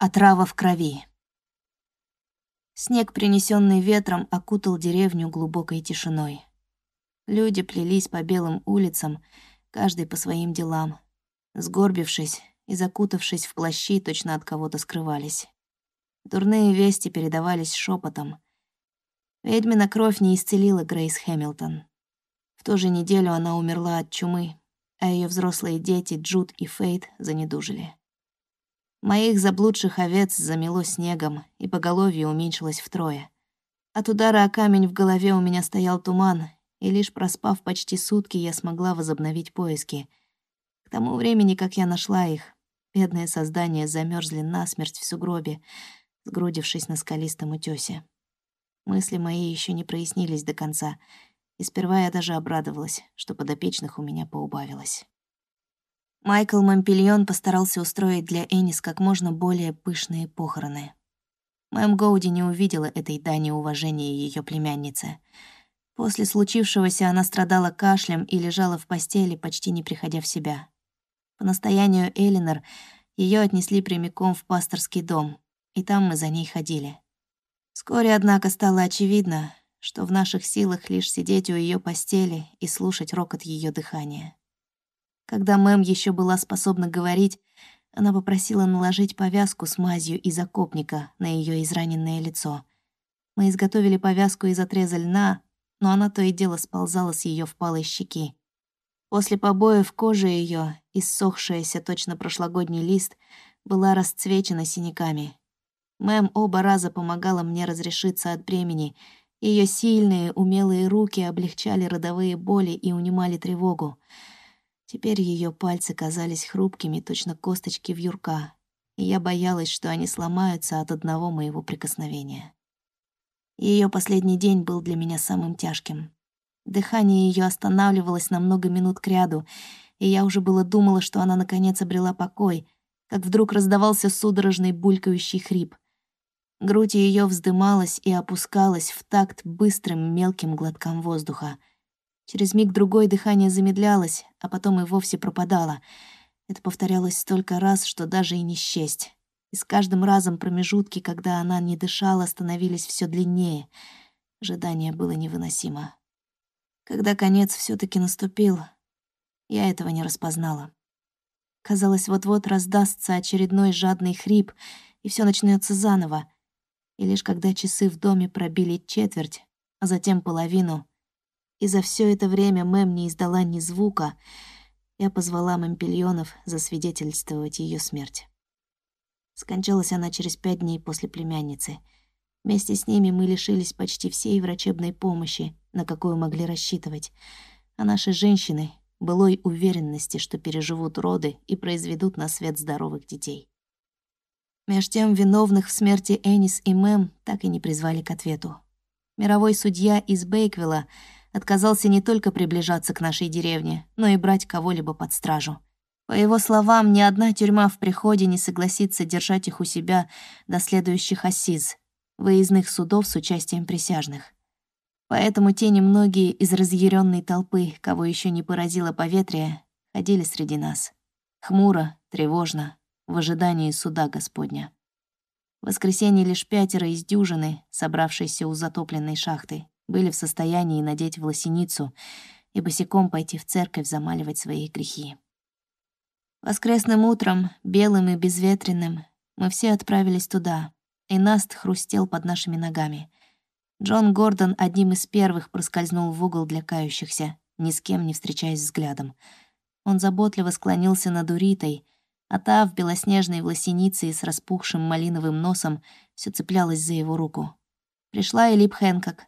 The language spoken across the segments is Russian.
Отрава в крови. Снег, принесенный ветром, окутал деревню глубокой тишиной. Люди плелись по белым улицам, каждый по своим делам. Сгорбившись и закутавшись в плащи, точно от кого-то скрывались. Дурные вести передавались шепотом. Ведьмина кровь не исцелила Грейс Хэмилтон. В ту же неделю она умерла от чумы, а ее взрослые дети Джуд и Фейт занедужили. Моих заблудших овец замело снегом, и поголовье уменьшилось втрое. От удара о камень в голове у меня стоял туман, и лишь проспав почти сутки, я смогла возобновить поиски. К тому времени, как я нашла их, бедные создания замерзли насмерть в сугробе, сгрудившись на скалистом утёсе. Мысли мои еще не прояснились до конца, и сперва я даже обрадовалась, что подопечных у меня поубавилось. Майкл Мампельон постарался устроить для Энис как можно более пышные похороны. Мэм Гоуди не увидела этой дани уважения ее племянницы. После случившегося она страдала кашлем и лежала в постели, почти не приходя в себя. По настоянию Элинор ее отнесли прямиком в пасторский дом, и там мы за ней ходили. Вскоре, однако, стало очевидно, что в наших силах лишь сидеть у ее постели и слушать рокот ее дыхания. Когда мэм еще была способна говорить, она попросила наложить повязку с мазью из окопника на ее израненное лицо. Мы изготовили повязку из отреза льна, но она то и дело сползала с ее впалой щеки. После побоев кожа ее, иссохшаяся точно прошлогодний лист, была расцвечена синяками. Мэм оба раза помогала мне разрешиться от бремени. Ее сильные, умелые руки облегчали родовые боли и унимали тревогу. Теперь ее пальцы казались хрупкими, точно косточки вьюрка, и я боялась, что они сломаются от одного моего прикосновения. Ее последний день был для меня самым тяжким. Дыхание ее останавливалось на много минут кряду, и я уже было думала, что она наконец обрела покой, как вдруг раздавался судорожный булькающий хрип. Грудь ее вздымалась и опускалась в такт быстрым мелким глоткам воздуха — Через миг-другой дыхание замедлялось, а потом и вовсе пропадало. Это повторялось столько раз, что даже и не счесть. И с каждым разом промежутки, когда она не дышала, становились все длиннее. Ожидание было невыносимо. Когда конец все таки наступил, я этого не распознала. Казалось, вот-вот раздастся очередной жадный хрип, и все начнется заново. И лишь когда часы в доме пробили четверть, а затем половину, и за все это время мэм не издала ни звука, я позвала Мампельонов засвидетельствовать ее смерть. Скончалась она через пять дней после племянницы. Вместе с ними мы лишились почти всей врачебной помощи, на какую могли рассчитывать. А наши женщины — былой уверенности, что переживут роды и произведут на свет здоровых детей. Меж тем виновных в смерти Энис и Мэм так и не призвали к ответу. Мировой судья из Бейквилла отказался не только приближаться к нашей деревне, но и брать кого-либо под стражу. По его словам, ни одна тюрьма в приходе не согласится держать их у себя до следующих ассиз, выездных судов с участием присяжных. Поэтому те немногие из разъяренной толпы, кого еще не поразило поветрие, ходили среди нас. Хмуро, тревожно, в ожидании суда Господня. В воскресенье лишь пятеро из дюжины, собравшиеся у затопленной шахты, были в состоянии надеть власеницу и босиком пойти в церковь замаливать свои грехи. Воскресным утром, белым и безветренным, мы все отправились туда, и Наст хрустел под нашими ногами. Джон Гордон одним из первых проскользнул в угол для кающихся, ни с кем не встречаясь взглядом. Он заботливо склонился над Уритой, а та в белоснежной власенице и с распухшим малиновым носом все цеплялась за его руку. Пришла и Лип Хэнкок —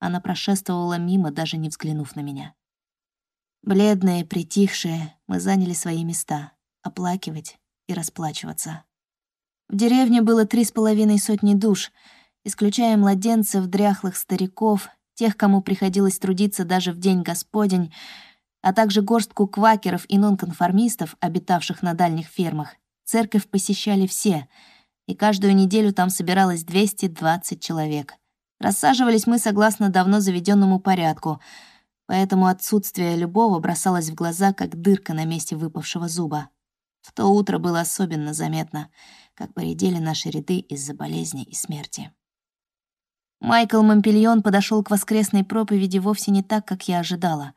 она прошествовала мимо, даже не взглянув на меня. Бледные, притихшие, мы заняли свои места — оплакивать и расплачиваться. В деревне было три с половиной сотни душ, исключая младенцев, дряхлых стариков, тех, кому приходилось трудиться даже в день Господень, а также горстку квакеров и нонконформистов, обитавших на дальних фермах. Церковь посещали все, и каждую неделю там собиралось 220 человек. Рассаживались мы согласно давно заведенному порядку, поэтому отсутствие любого бросалось в глаза, как дырка на месте выпавшего зуба. В то утро было особенно заметно, как поредели наши ряды из-за болезни и смерти. Майкл Мампельон подошел к воскресной проповеди вовсе не так, как я ожидала.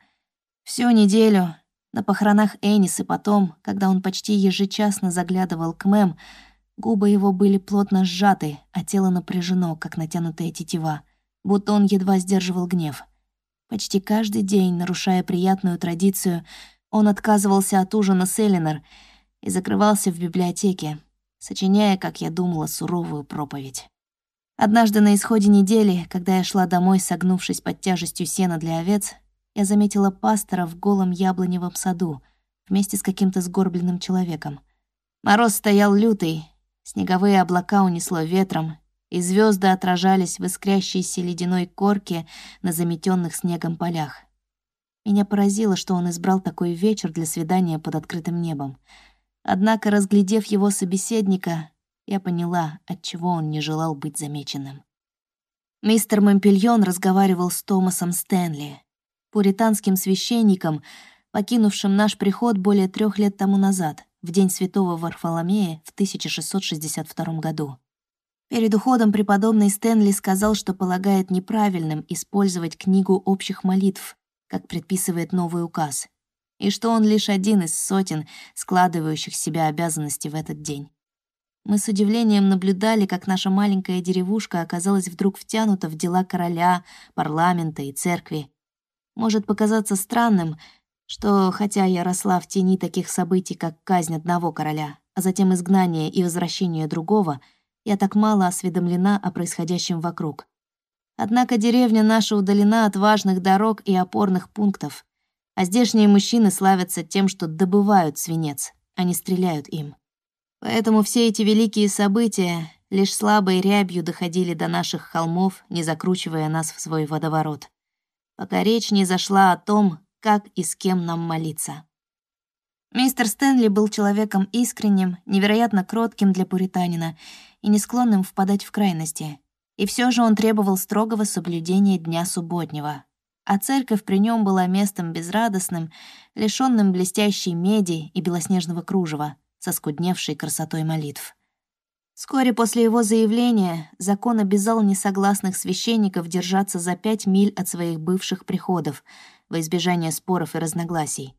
Всю неделю, на похоронах Энис и потом, когда он почти ежечасно заглядывал к Мэм, губы его были плотно сжаты, а тело напряжено, как натянутая тетива, будто он едва сдерживал гнев. Почти каждый день, нарушая приятную традицию, он отказывался от ужина с Эллинор и закрывался в библиотеке, сочиняя, как я думала, суровую проповедь. Однажды на исходе недели, когда я шла домой, согнувшись под тяжестью сена для овец, я заметила пастора в голом яблоневом саду вместе с каким-то сгорбленным человеком. Мороз стоял лютый, снеговые облака унесло ветром, и звезды отражались в искрящейся ледяной корке на заметенных снегом полях. Меня поразило, что он избрал такой вечер для свидания под открытым небом. Однако, разглядев его собеседника, я поняла, отчего он не желал быть замеченным. Мистер Мампельон разговаривал с Томасом Стэнли, пуританским священником, покинувшим наш приход более трех лет тому назад, в день святого Варфоломея в 1662 году. Перед уходом преподобный Стэнли сказал, что полагает неправильным использовать книгу общих молитв, как предписывает новый указ, и что он лишь один из сотен складывающих себя обязанностей в этот день. Мы с удивлением наблюдали, как наша маленькая деревушка оказалась вдруг втянута в дела короля, парламента и церкви. Может показаться странным, что, хотя я росла в тени таких событий, как казнь одного короля, а затем изгнание и возвращение другого, я так мало осведомлена о происходящем вокруг. Однако деревня наша удалена от важных дорог и опорных пунктов, а здешние мужчины славятся тем, что добывают свинец, а не стреляют им. Поэтому все эти великие события лишь слабой рябью доходили до наших холмов, не закручивая нас в свой водоворот. Пока речь не зашла о том, как и с кем нам молиться. Мистер Стэнли был человеком искренним, невероятно кротким для пуританина и не склонным впадать в крайности. И все же он требовал строгого соблюдения дня субботнего. А церковь при нем была местом безрадостным, лишенным блестящей меди и белоснежного кружева — со скудневшей красотой молитв. Вскоре после его заявления закон обязал несогласных священников держаться за пять миль от своих бывших приходов во избежание споров и разногласий.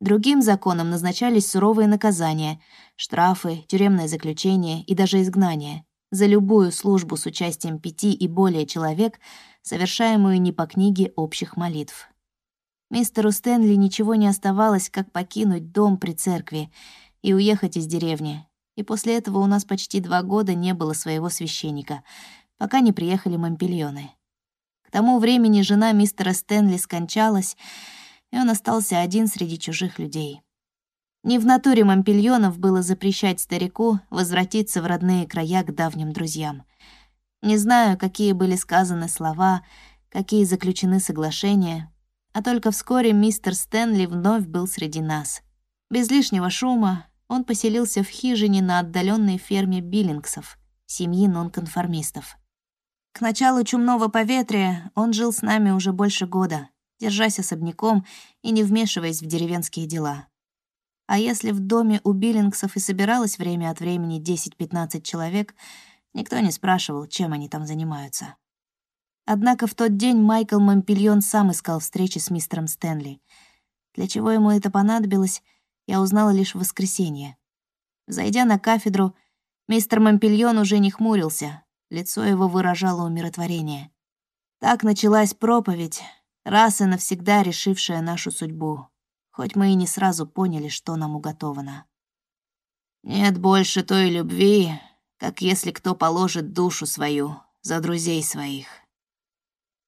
Другим законом назначались суровые наказания, штрафы, тюремное заключение и даже изгнание за любую службу с участием пяти и более человек, совершаемую не по книге общих молитв. Мистеру Стэнли ничего не оставалось, как покинуть дом при церкви и уехать из деревни. И после этого у нас почти два года не было своего священника, пока не приехали мампельоны. Тому времени жена мистера Стэнли скончалась, и он остался один среди чужих людей. Не в натуре мампельонов было запрещать старику возвратиться в родные края к давним друзьям. Не знаю, какие были сказаны слова, какие заключены соглашения, а только вскоре мистер Стэнли вновь был среди нас. Без лишнего шума, он поселился в хижине на отдаленной ферме Биллингсов, семьи нонконформистов. К началу чумного поветрия он жил с нами уже больше года, держась особняком и не вмешиваясь в деревенские дела. А если в доме у Биллингсов и собиралось время от времени 10-15 человек, никто не спрашивал, чем они там занимаются. Однако в тот день Майкл Мампельон сам искал встречи с мистером Стэнли. Для чего ему это понадобилось, я узнала лишь в воскресенье. Зайдя на кафедру, мистер Мампельон уже не хмурился, лицо его выражало умиротворение. Так началась проповедь, раз и навсегда решившая нашу судьбу, хоть мы и не сразу поняли, что нам уготовано. «Нет больше той любви, как если кто положит душу свою за друзей своих».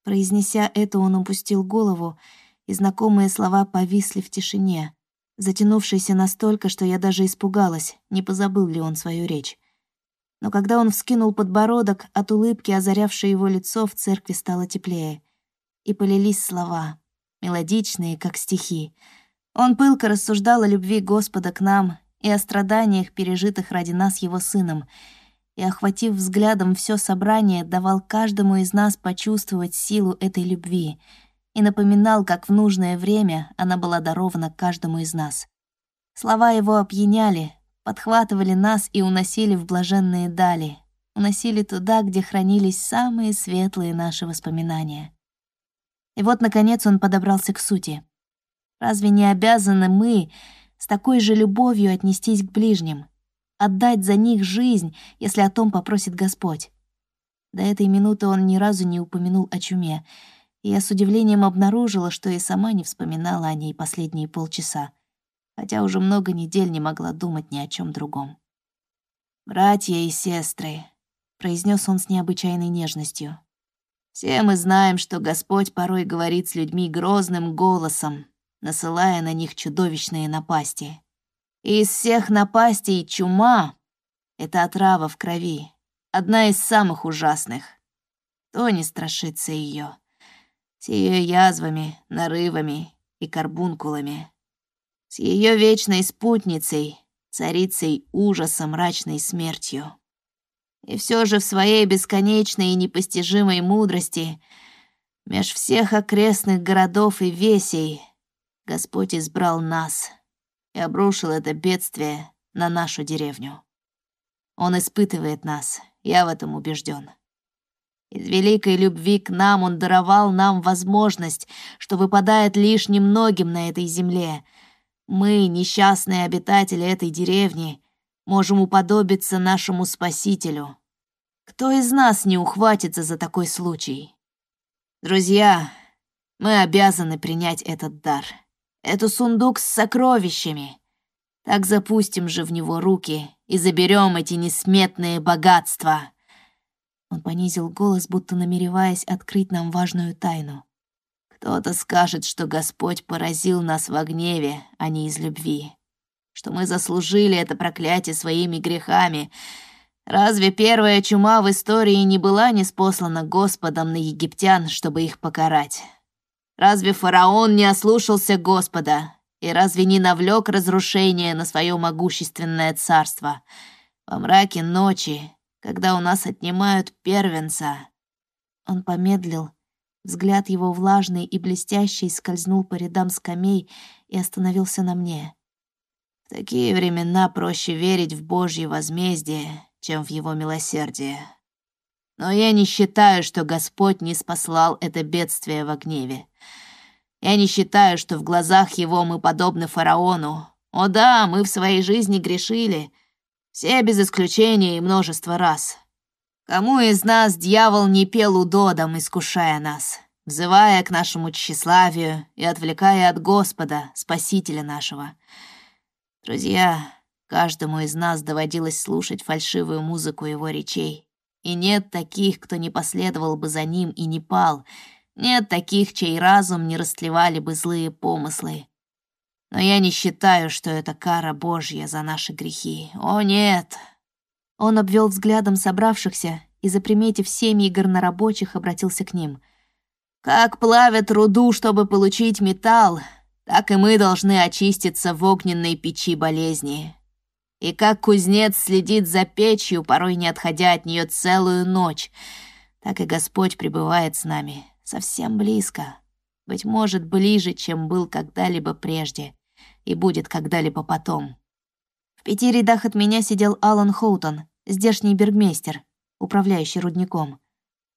Произнеся это, он упустил голову, и знакомые слова повисли в тишине, затянувшийся настолько, что я даже испугалась, не позабыл ли он свою речь. Но когда он вскинул подбородок, от улыбки, озарявшей его лицо, в церкви стало теплее. И полились слова, мелодичные, как стихи. Он пылко рассуждал о любви Господа к нам и о страданиях, пережитых ради нас его сыном, и, охватив взглядом все собрание, давал каждому из нас почувствовать силу этой любви — и напоминал, как в нужное время она была дарована каждому из нас. Слова его опьяняли, подхватывали нас и уносили в блаженные дали, уносили туда, где хранились самые светлые наши воспоминания. И вот, наконец, он подобрался к сути. Разве не обязаны мы с такой же любовью отнестись к ближним, отдать за них жизнь, если о том попросит Господь? До этой минуты он ни разу не упомянул о чуме, и я с удивлением обнаружила, что и сама не вспоминала о ней последние полчаса, хотя уже много недель не могла думать ни о чем другом. «Братья и сестры», — произнес он с необычайной нежностью, «все мы знаем, что Господь порой говорит с людьми грозным голосом, насылая на них чудовищные напасти. И из всех напастей чума — это отрава в крови, одна из самых ужасных. Кто не страшится ее? С ее язвами, нарывами и карбункулами. С ее вечной спутницей, царицей ужаса мрачной смертью. И все же в своей бесконечной и непостижимой мудрости меж всех окрестных городов и весей Господь избрал нас и обрушил это бедствие на нашу деревню. Он испытывает нас, я в этом убежден. Из великой любви к нам Он даровал нам возможность, что выпадает лишь немногим на этой земле. Мы, несчастные обитатели этой деревни, можем уподобиться нашему Спасителю. Кто из нас не ухватится за такой случай? Друзья, мы обязаны принять этот дар. Это сундук с сокровищами. Так запустим же в него руки и заберем эти несметные богатства. Он понизил голос, будто намереваясь открыть нам важную тайну. Кто-то скажет, что Господь поразил нас в гневе, а не из любви. Что мы заслужили это проклятие своими грехами. Разве первая чума в истории не была неспослана Господом на египтян, чтобы их покарать? Разве фараон не ослушался Господа? И разве не навлек разрушение на свое могущественное царство? Во мраке ночи, когда у нас отнимают первенца. Он помедлил. Взгляд его влажный и блестящий скользнул по рядам скамей и остановился на мне. В такие времена проще верить в Божье возмездие, чем в его милосердие. Но я не считаю, что Господь не спаслал это бедствие во гневе. Я не считаю, что в глазах его мы подобны фараону. О да, мы в своей жизни грешили. Все без исключения и множество раз. Кому из нас дьявол не пел удодом, искушая нас, взывая к нашему тщеславию и отвлекая от Господа, Спасителя нашего? Друзья, каждому из нас доводилось слушать фальшивую музыку его речей. И нет таких, кто не последовал бы за ним и не пал — нет таких, чей разум не растлевали бы злые помыслы. Но я не считаю, что это кара Божья за наши грехи. О, нет!» Он обвел взглядом собравшихся и, заприметив семьи горнорабочих, обратился к ним. «Как плавят руду, чтобы получить металл, так и мы должны очиститься в огненной печи болезни. И как кузнец следит за печью, порой не отходя от нее целую ночь, так и Господь пребывает с нами, совсем близко. Быть может, ближе, чем был когда-либо прежде и будет когда-либо потом. Пяти рядах от меня сидел Алан Хоутон, здешний бергмейстер, управляющий рудником.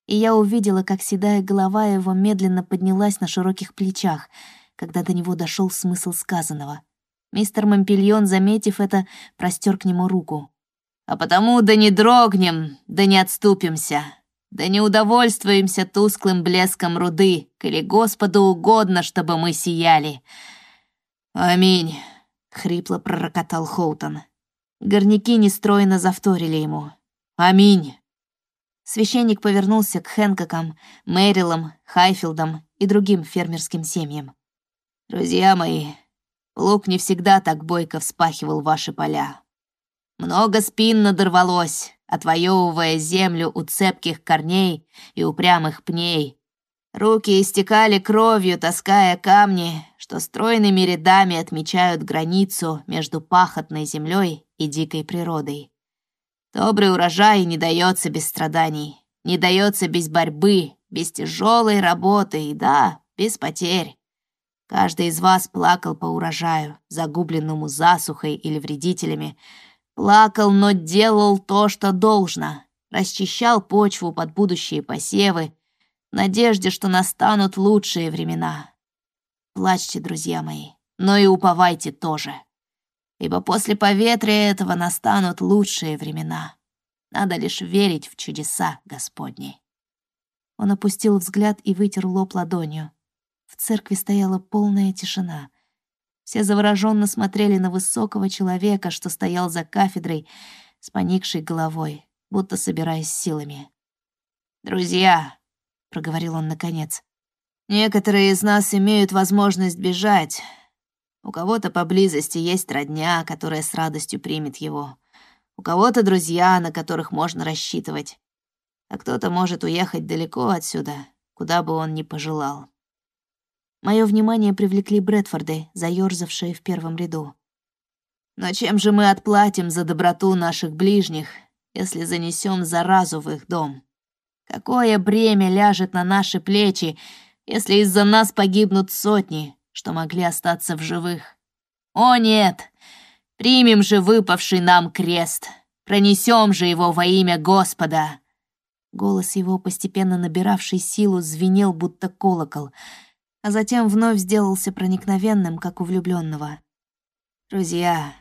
И я увидела, как седая голова его медленно поднялась на широких плечах, когда до него дошел смысл сказанного. Мистер Мампельон, заметив это, простер к нему руку. «А потому да не дрогнем, да не отступимся. Да не удовольствуемся тусклым блеском руды, коли Господу угодно, чтобы мы сияли. Аминь, хрипло пророкотал Хоутон. Горняки нестройно завторили ему. Аминь. Священник повернулся к Хэнкокам, Мэрилам, Хайфилдам и другим фермерским семьям. «Друзья мои, плуг не всегда так бойко вспахивал ваши поля. Много спин надорвалось, отвоевывая землю у цепких корней и упрямых пней. Руки истекали кровью, таская камни, что стройными рядами отмечают границу между пахотной землей и дикой природой. Добрый урожай не дается без страданий, не дается без борьбы, без тяжелой работы и, да, без потерь. Каждый из вас плакал по урожаю, загубленному засухой или вредителями. Плакал, но делал то, что должно. Расчищал почву под будущие посевы, надежде, что настанут лучшие времена. Плачьте, друзья мои, но и уповайте тоже. Ибо после поветрия этого настанут лучшие времена. Надо лишь верить в чудеса Господни. Он опустил взгляд и вытер лоб ладонью. В церкви стояла полная тишина. Все завороженно смотрели на высокого человека, что стоял за кафедрой с поникшей головой, будто собираясь силами. «Друзья», — проговорил он наконец, — «некоторые из нас имеют возможность бежать. У кого-то поблизости есть родня, которая с радостью примет его. У кого-то друзья, на которых можно рассчитывать. А кто-то может уехать далеко отсюда, куда бы он ни пожелал. Мое внимание привлекли Брэдфорды, заёрзавшие в первом ряду. «Но чем же мы отплатим за доброту наших ближних, если занесем заразу в их дом? Какое бремя ляжет на наши плечи, если из-за нас погибнут сотни, что могли остаться в живых? О нет! Примем же выпавший нам крест, пронесем же его во имя Господа!» Голос его, постепенно набиравший силу, звенел, будто колокол — а затем вновь сделался проникновенным, как у влюбленного. «Друзья,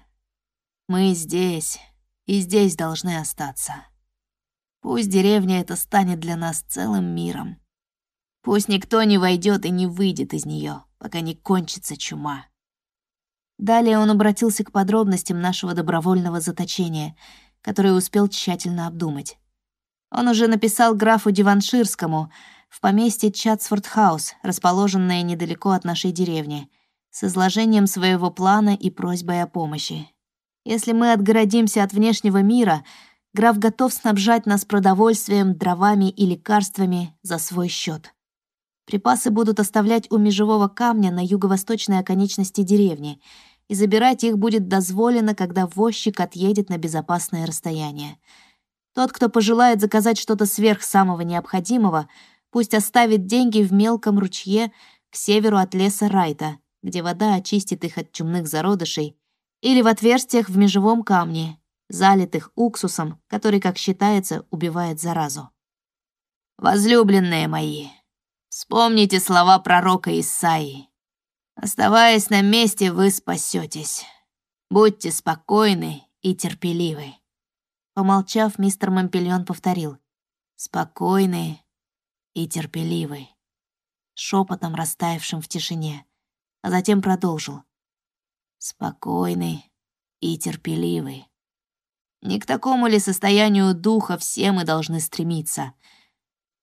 мы здесь, и здесь должны остаться. Пусть деревня эта станет для нас целым миром. Пусть никто не войдет и не выйдет из нее, пока не кончится чума». Далее он обратился к подробностям нашего добровольного заточения, которое успел тщательно обдумать. Он уже написал графу Девонширскому — в поместье Чатсфорд-хаус, расположенное недалеко от нашей деревни, с изложением своего плана и просьбой о помощи. Если мы отгородимся от внешнего мира, граф готов снабжать нас продовольствием, дровами и лекарствами за свой счет. Припасы будут оставлять у межевого камня на юго-восточной оконечности деревни, и забирать их будет дозволено, когда возчик отъедет на безопасное расстояние. Тот, кто пожелает заказать что-то сверх самого необходимого — Пусть оставит деньги в мелком ручье к северу от леса Райта, где вода очистит их от чумных зародышей, или в отверстиях в межевом камне, залитых уксусом, который, как считается, убивает заразу. «Возлюбленные мои, вспомните слова пророка Исаии. Оставаясь на месте, вы спасетесь. Будьте спокойны и терпеливы». Помолчав, мистер Мампельон повторил. «Спокойны и терпеливый, шепотом растаявшим в тишине, а затем продолжил. Спокойный и терпеливый. Не к такому ли состоянию духа все мы должны стремиться?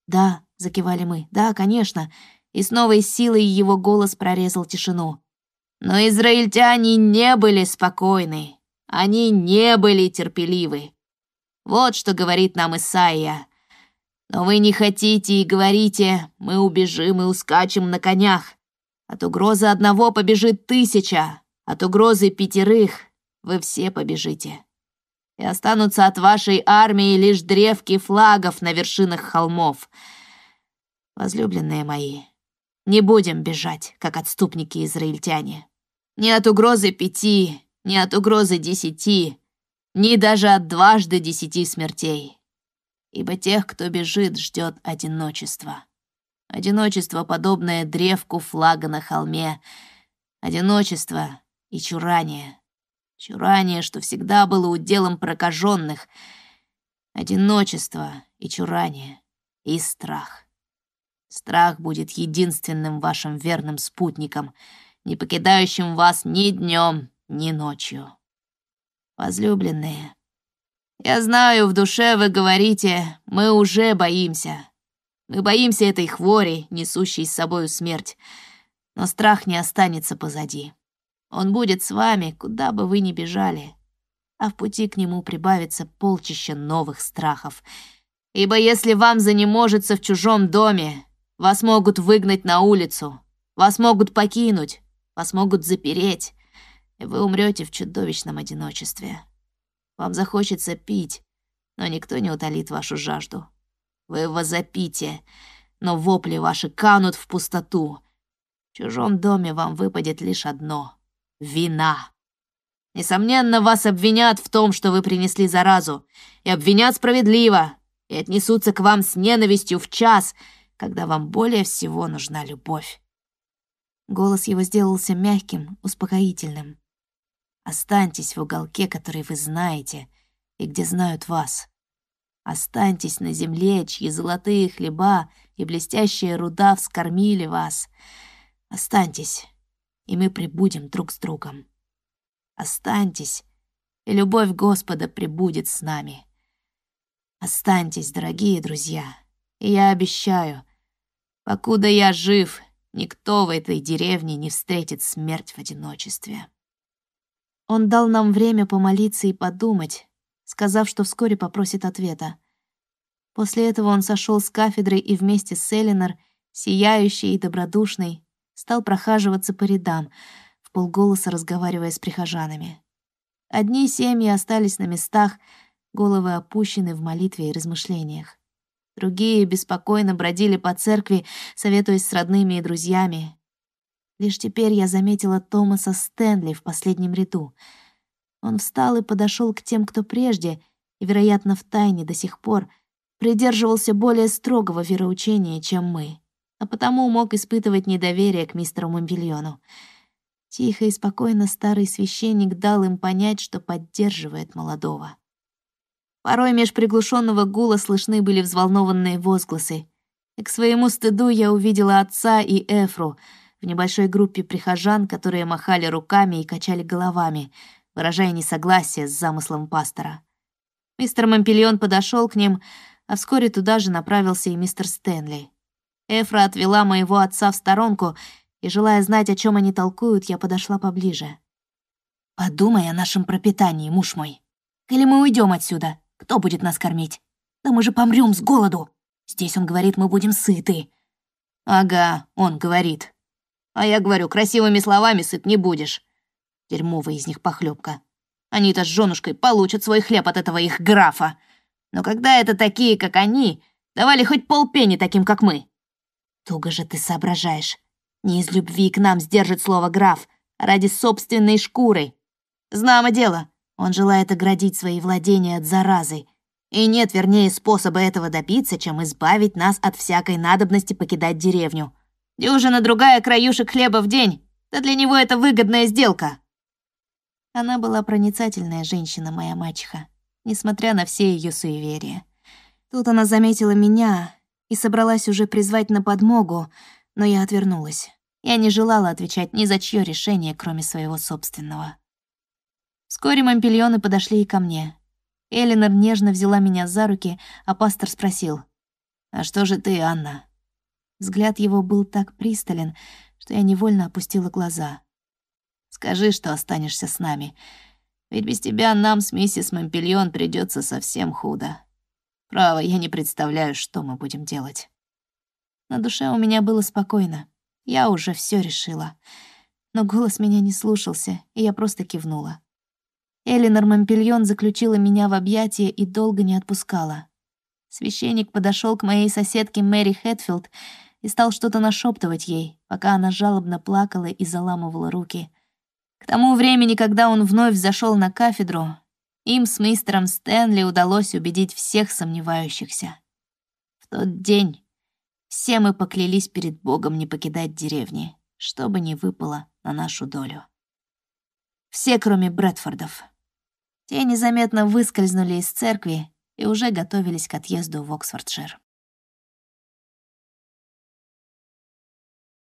Да, закивали мы, да, конечно, и с новой силой его голос прорезал тишину. Но израильтяне не были спокойны, они не были терпеливы. Вот что говорит нам Исаия. Но вы не хотите и говорите, мы убежим и ускачем на конях. От угрозы одного побежит тысяча, от угрозы пятерых вы все побежите. И останутся от вашей армии лишь древки флагов на вершинах холмов. Возлюбленные мои, не будем бежать, как отступники-израильтяне. Ни от угрозы пяти, ни от угрозы десяти, ни даже от дважды десяти смертей ибо тех, кто бежит, ждет одиночество. Одиночество, подобное древку флага на холме. Одиночество и чурание. Чурание, что всегда было уделом прокаженных. Одиночество и чурание. И страх. Страх будет единственным вашим верным спутником, не покидающим вас ни днем, ни ночью. Возлюбленные, я знаю, в душе вы говорите, мы уже боимся. Мы боимся этой хвори, несущей с собою смерть. Но страх не останется позади. Он будет с вами, куда бы вы ни бежали. А в пути к нему прибавится полчища новых страхов. Ибо если вам занеможется в чужом доме, вас могут выгнать на улицу, вас могут покинуть, вас могут запереть, и вы умрете в чудовищном одиночестве. Вам захочется пить, но никто не утолит вашу жажду. Вы возопите, но вопли ваши канут в пустоту. В чужом доме вам выпадет лишь одно — вина. Несомненно, вас обвинят в том, что вы принесли заразу, и обвинят справедливо, и отнесутся к вам с ненавистью в час, когда вам более всего нужна любовь. Голос его сделался мягким, успокоительным. Останьтесь в уголке, который вы знаете, и где знают вас. Останьтесь на земле, чьи золотые хлеба и блестящая руда вскормили вас. Останьтесь, и мы прибудем друг с другом. Останьтесь, и любовь Господа прибудет с нами. Останьтесь, дорогие друзья, и я обещаю, покуда я жив, никто в этой деревне не встретит смерть в одиночестве. Он дал нам время помолиться и подумать, сказав, что вскоре попросит ответа. После этого он сошел с кафедры и вместе с Элинор, сияющей и добродушной, стал прохаживаться по рядам — полголоса разговаривая с прихожанами. Одни семьи остались на местах, головы опущены в молитве и размышлениях. Другие беспокойно бродили по церкви, советуясь с родными и друзьями. Лишь теперь я заметила Томаса Стэнли в последнем ряду. Он встал и подошел к тем, кто прежде, и, вероятно, в тайне до сих пор, придерживался более строгого вероучения, чем мы, а потому мог испытывать недоверие к мистеру Мампильону. Тихо и спокойно старый священник дал им понять, что поддерживает молодого. Порой меж приглушенного гула слышны были взволнованные возгласы. И к своему стыду я увидела отца и Эфру в небольшой группе прихожан, которые махали руками и качали головами, выражая несогласие с замыслом пастора. Мистер Мампельон подошел к ним, а вскоре туда же направился и мистер Стэнли. Эфра отвела моего отца в сторонку и, желая знать, о чем они толкуют, я подошла поближе. «Подумай о нашем пропитании, муж мой. Или мы уйдем отсюда, кто будет нас кормить? Да мы же помрем с голоду. Здесь он говорит, мы будем сыты». «Ага, он говорит. А я говорю, красивыми словами сыт не будешь. Дерьмовая из них похлебка. Они-то с женушкой получат свой хлеб от этого их графа. Но когда это такие, как они, давали хоть полпени таким, как мы». «Туго же ты соображаешь. Не из любви к нам сдержит слово граф, а ради собственной шкуры. Знамо дело, он желает оградить свои владения от заразы. И нет вернее способа этого добиться, чем избавить нас от всякой надобности покидать деревню. Дюжина другая краюшек хлеба в день, да для него это выгодная сделка. Она была проницательная женщина, моя мачеха, несмотря на все ее суеверия. Тут она заметила меня и собралась уже призвать на подмогу, но я отвернулась. Я не желала отвечать ни за чье решение, кроме своего собственного. Вскоре мампельоны подошли и ко мне. Элинор нежно взяла меня за руки, а пастор спросил, «А что же ты, Анна?» Взгляд его был так пристален, что я невольно опустила глаза. «Скажи, что останешься с нами, ведь без тебя нам с миссис Мампельон придется совсем худо. Право, я не представляю, что мы будем делать». На душе у меня было спокойно. Я уже все решила. Но голос меня не слушался, и я просто кивнула. Элинор Мампельон заключила меня в объятия и долго не отпускала. Священник подошел к моей соседке Мэри Хэтфилд и стал что-то нашептывать ей, пока она жалобно плакала и заламывала руки. К тому времени, когда он вновь зашел на кафедру, им с мистером Стэнли удалось убедить всех сомневающихся. В тот день все мы поклялись перед Богом не покидать деревни, что бы ни выпало на нашу долю. Все, кроме Брэдфордов. Те незаметно выскользнули из церкви и уже готовились к отъезду в Оксфордшир.